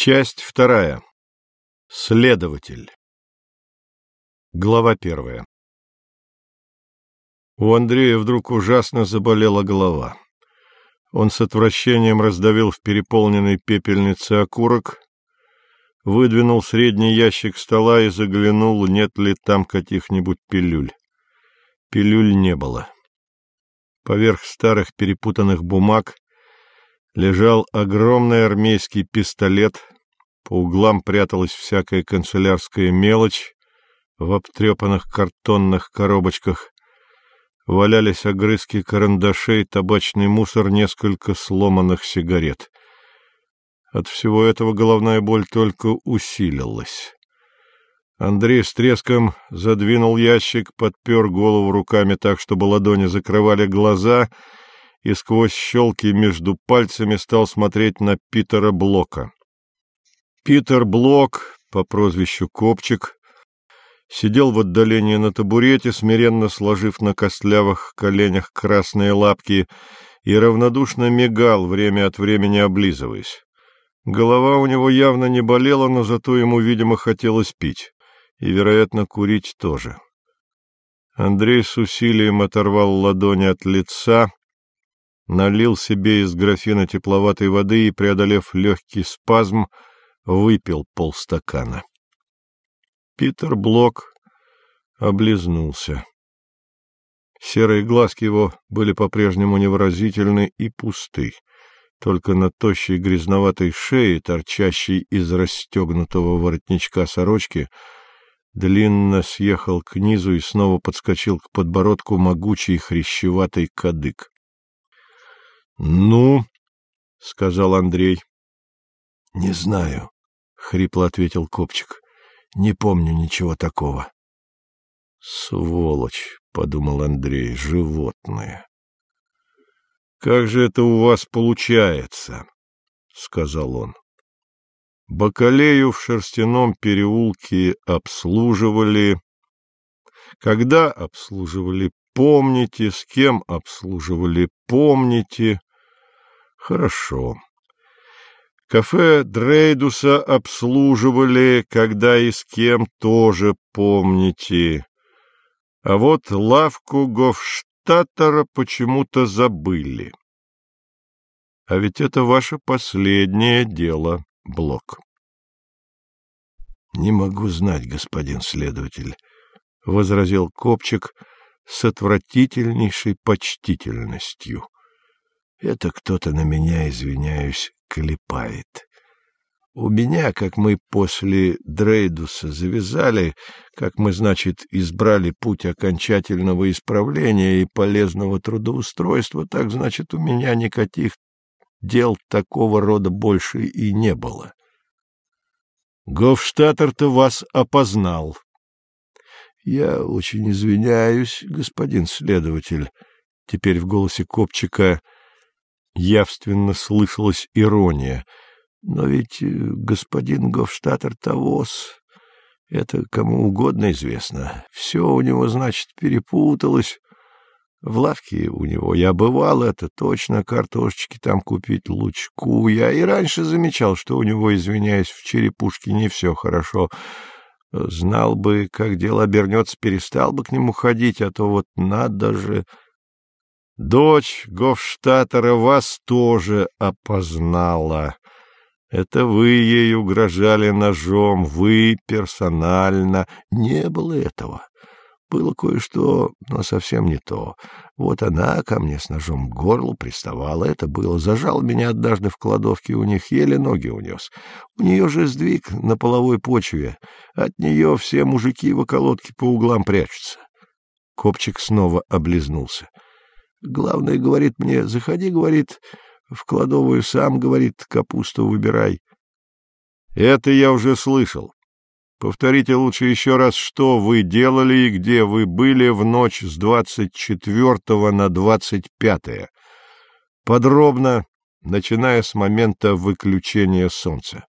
Часть вторая. Следователь. Глава первая. У Андрея вдруг ужасно заболела голова. Он с отвращением раздавил в переполненной пепельнице окурок, выдвинул средний ящик стола и заглянул, нет ли там каких-нибудь пилюль. Пилюль не было. Поверх старых перепутанных бумаг лежал огромный армейский пистолет, по углам пряталась всякая канцелярская мелочь в обтрепанных картонных коробочках, валялись огрызки карандашей, табачный мусор, несколько сломанных сигарет. От всего этого головная боль только усилилась. Андрей с треском задвинул ящик, подпер голову руками так, чтобы ладони закрывали глаза — и сквозь щелки между пальцами стал смотреть на Питера Блока. Питер Блок, по прозвищу Копчик, сидел в отдалении на табурете, смиренно сложив на костлявых коленях красные лапки, и равнодушно мигал, время от времени облизываясь. Голова у него явно не болела, но зато ему, видимо, хотелось пить, и, вероятно, курить тоже. Андрей с усилием оторвал ладони от лица, налил себе из графина тепловатой воды и, преодолев легкий спазм, выпил полстакана. Питер Блок облизнулся. Серые глазки его были по-прежнему невыразительны и пусты. Только на тощей грязноватой шее, торчащей из расстегнутого воротничка сорочки, длинно съехал к низу и снова подскочил к подбородку могучий хрящеватый кадык. — Ну, — сказал Андрей. — Не знаю, — хрипло ответил Копчик. — Не помню ничего такого. — Сволочь, — подумал Андрей, — животное. — Как же это у вас получается? — сказал он. Бакалею в шерстяном переулке обслуживали. Когда обслуживали, помните, с кем обслуживали, помните. Хорошо. Кафе Дрейдуса обслуживали, когда и с кем тоже помните. А вот лавку Гофштаттера почему-то забыли. А ведь это ваше последнее дело, Блок. — Не могу знать, господин следователь, — возразил Копчик с отвратительнейшей почтительностью. — это кто-то на меня, извиняюсь, клепает. У меня, как мы после Дрейдуса завязали, как мы, значит, избрали путь окончательного исправления и полезного трудоустройства, так, значит, у меня никаких дел такого рода больше и не было. Гофштаттер-то вас опознал. Я очень извиняюсь, господин следователь. Теперь в голосе Копчика явственно слышалась ирония. Но ведь э, господин Гофштаттер Тавос, это кому угодно известно. Все у него, значит, перепуталось. В лавке у него я бывал, это точно, картошечки там купить лучку. Я и раньше замечал, что у него, извиняюсь, в черепушке не все хорошо. Знал бы, как дело обернется, перестал бы к нему ходить, а то вот надо же... Дочь Гофштаттера вас тоже опознала. Это вы ей угрожали ножом, вы персонально. Не было этого. Было кое-что, но совсем не то. Вот она ко мне с ножом к горлу приставала. Это было. Зажал меня однажды в кладовке у них, еле ноги унес. У нее же сдвиг на половой почве. От нее все мужики в околотке по углам прячутся. Копчик снова облизнулся. — Главное, говорит мне, заходи, говорит, в кладовую сам, говорит, капусту выбирай. Это я уже слышал. Повторите лучше еще раз, что вы делали и где вы были в ночь с двадцать четвертого на двадцать пятое. Подробно, начиная с момента выключения солнца.